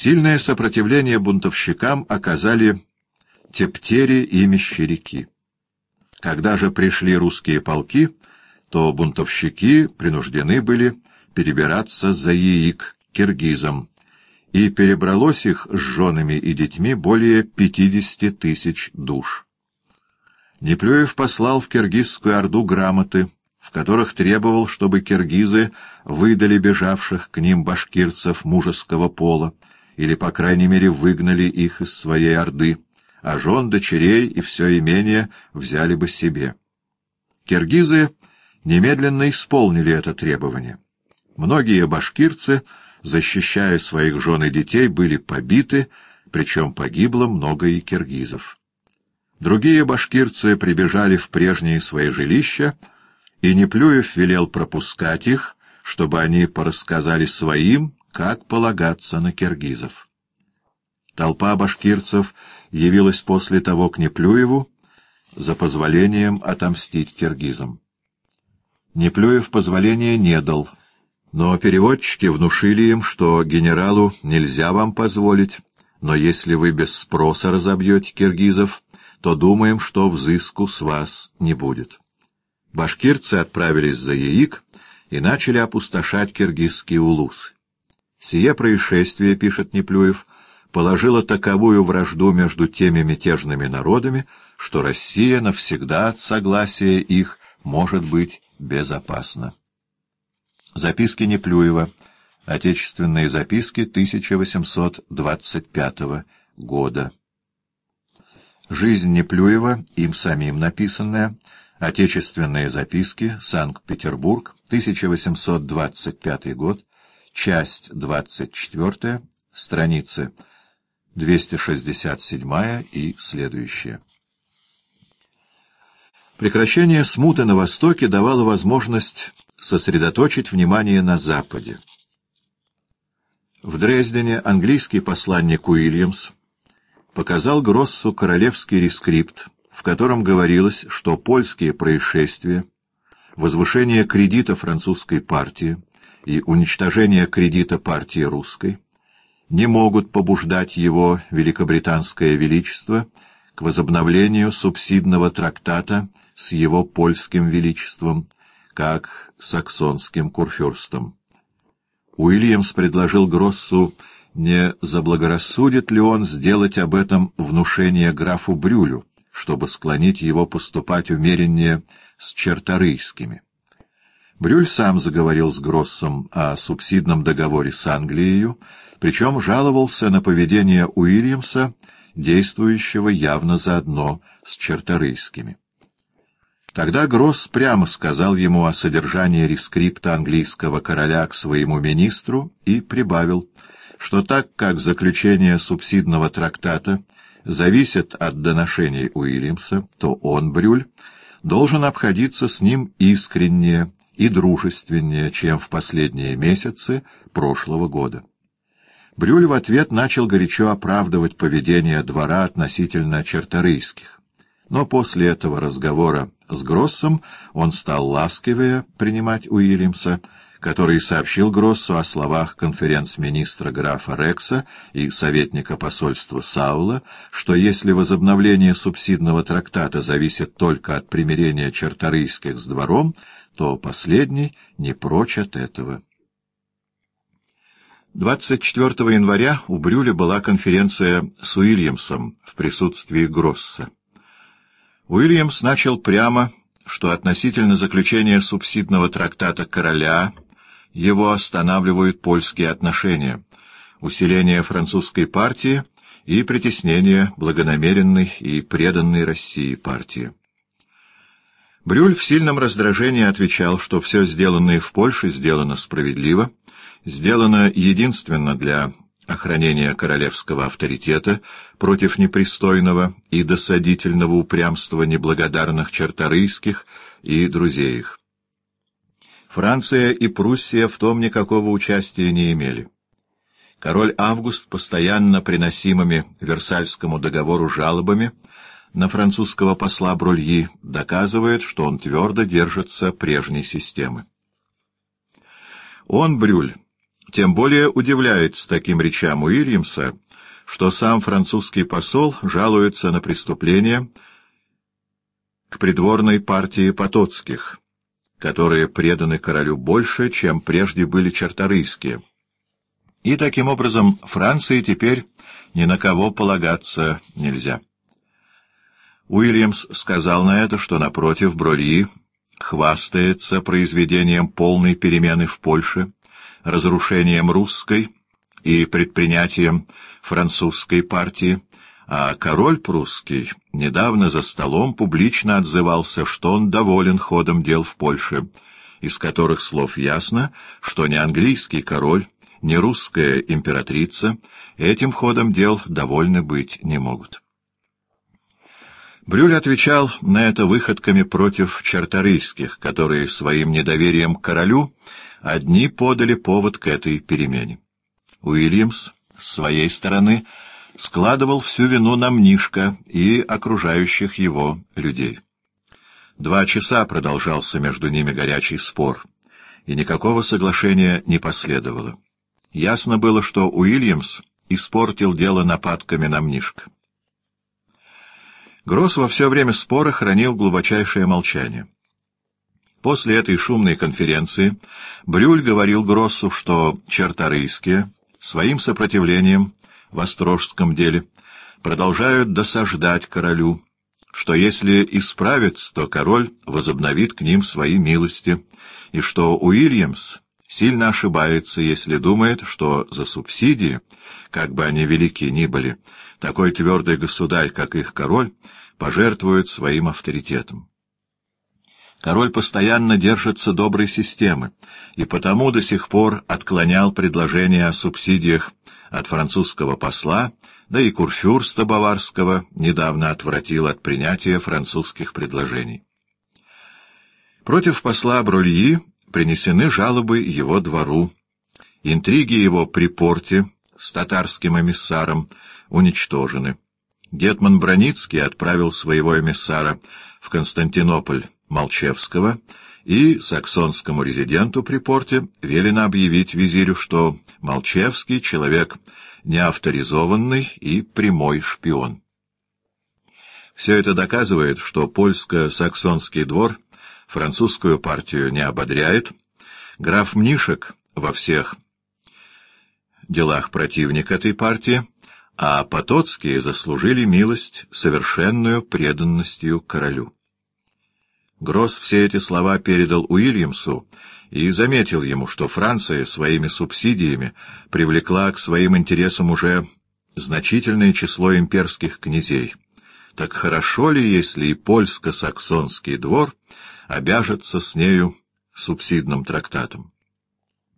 Сильное сопротивление бунтовщикам оказали тептери и мещеряки. Когда же пришли русские полки, то бунтовщики принуждены были перебираться за яик киргизам, и перебралось их с женами и детьми более пятидесяти тысяч душ. Неплюев послал в киргизскую орду грамоты, в которых требовал, чтобы киргизы выдали бежавших к ним башкирцев мужеского пола, или, по крайней мере, выгнали их из своей орды, а жен, дочерей и все имение взяли бы себе. Киргизы немедленно исполнили это требование. Многие башкирцы, защищая своих жен и детей, были побиты, причем погибло много и киргизов. Другие башкирцы прибежали в прежние свои жилища, и Неплюев велел пропускать их, чтобы они порассказали своим, как полагаться на киргизов. Толпа башкирцев явилась после того к Неплюеву за позволением отомстить киргизам. Неплюев позволения не дал, но переводчики внушили им, что генералу нельзя вам позволить, но если вы без спроса разобьете киргизов, то думаем, что взыску с вас не будет. Башкирцы отправились за Яик и начали опустошать киргизские улусы. Сие происшествие, пишет Неплюев, положило таковую вражду между теми мятежными народами, что Россия навсегда от согласия их может быть безопасна. Записки Неплюева. Отечественные записки 1825 года. Жизнь Неплюева, им самим написанная. Отечественные записки. Санкт-Петербург. 1825 год. Часть 24. Страницы 267 и следующие. Прекращение смуты на Востоке давало возможность сосредоточить внимание на Западе. В Дрездене английский посланник Уильямс показал Гроссу королевский рескрипт, в котором говорилось, что польские происшествия, возвышение кредита французской партии и уничтожение кредита партии русской не могут побуждать его великобританское величество к возобновлению субсидного трактата с его польским величеством, как саксонским курфюрстом. Уильямс предложил Гроссу, не заблагорассудит ли он сделать об этом внушение графу Брюлю, чтобы склонить его поступать умереннее с черторийскими. Брюль сам заговорил с Гроссом о субсидном договоре с Англией, причем жаловался на поведение Уильямса, действующего явно заодно с черторийскими. Тогда Гросс прямо сказал ему о содержании рескрипта английского короля к своему министру и прибавил, что так как заключение субсидного трактата зависит от доношений Уильямса, то он, Брюль, должен обходиться с ним искреннее и дружественнее, чем в последние месяцы прошлого года. Брюль в ответ начал горячо оправдывать поведение двора относительно черторийских. Но после этого разговора с Гроссом он стал ласковее принимать Уильямса, который сообщил Гроссу о словах конференц-министра графа Рекса и советника посольства Саула, что если возобновление субсидного трактата зависит только от примирения черторийских с двором, то последний не прочь от этого. 24 января у Брюля была конференция с Уильямсом в присутствии Гросса. Уильямс начал прямо, что относительно заключения субсидного трактата короля его останавливают польские отношения, усиление французской партии и притеснение благонамеренной и преданной России партии. Брюль в сильном раздражении отвечал, что все сделанное в Польше сделано справедливо, сделано единственно для охранения королевского авторитета против непристойного и досадительного упрямства неблагодарных черторийских и друзей их. Франция и Пруссия в том никакого участия не имели. Король Август, постоянно приносимыми Версальскому договору жалобами на французского посла Брульи, доказывает, что он твердо держится прежней системы. Он, Брюль, Тем более удивляется таким речам Уильямса, что сам французский посол жалуется на преступление к придворной партии Потоцких, которые преданы королю больше, чем прежде были черторийские. И таким образом Франции теперь ни на кого полагаться нельзя. Уильямс сказал на это, что, напротив, Брольи хвастается произведением полной перемены в Польше, разрушением русской и предпринятием французской партии, а король прусский недавно за столом публично отзывался, что он доволен ходом дел в Польше, из которых слов ясно, что ни английский король, ни русская императрица этим ходом дел довольны быть не могут. Брюль отвечал на это выходками против черторийских, которые своим недоверием к королю одни подали повод к этой перемене. Уильямс, с своей стороны, складывал всю вину на Мнишка и окружающих его людей. Два часа продолжался между ними горячий спор, и никакого соглашения не последовало. Ясно было, что Уильямс испортил дело нападками на Мнишка. Гросс во все время спора хранил глубочайшее молчание. После этой шумной конференции Брюль говорил Гроссу, что черторийские своим сопротивлением в Острожском деле продолжают досаждать королю, что если исправится, то король возобновит к ним свои милости, и что Уильямс сильно ошибается, если думает, что за субсидии, как бы они велики ни были, такой твердый государь, как их король, пожертвуют своим авторитетом. Король постоянно держится доброй системы, и потому до сих пор отклонял предложения о субсидиях от французского посла, да и курфюрста баварского недавно отвратил от принятия французских предложений. Против посла Брульи принесены жалобы его двору. Интриги его при порте с татарским эмиссаром уничтожены. Гетман Броницкий отправил своего эмиссара в Константинополь Молчевского, и саксонскому резиденту при порте велено объявить визирю, что Молчевский — человек неавторизованный и прямой шпион. Все это доказывает, что польско-саксонский двор французскую партию не ободряет, граф Мнишек во всех делах противник этой партии — а Потоцкие заслужили милость совершенную преданностью королю. Гросс все эти слова передал Уильямсу и заметил ему, что Франция своими субсидиями привлекла к своим интересам уже значительное число имперских князей. Так хорошо ли, если и польско-саксонский двор обяжется с нею субсидным трактатом?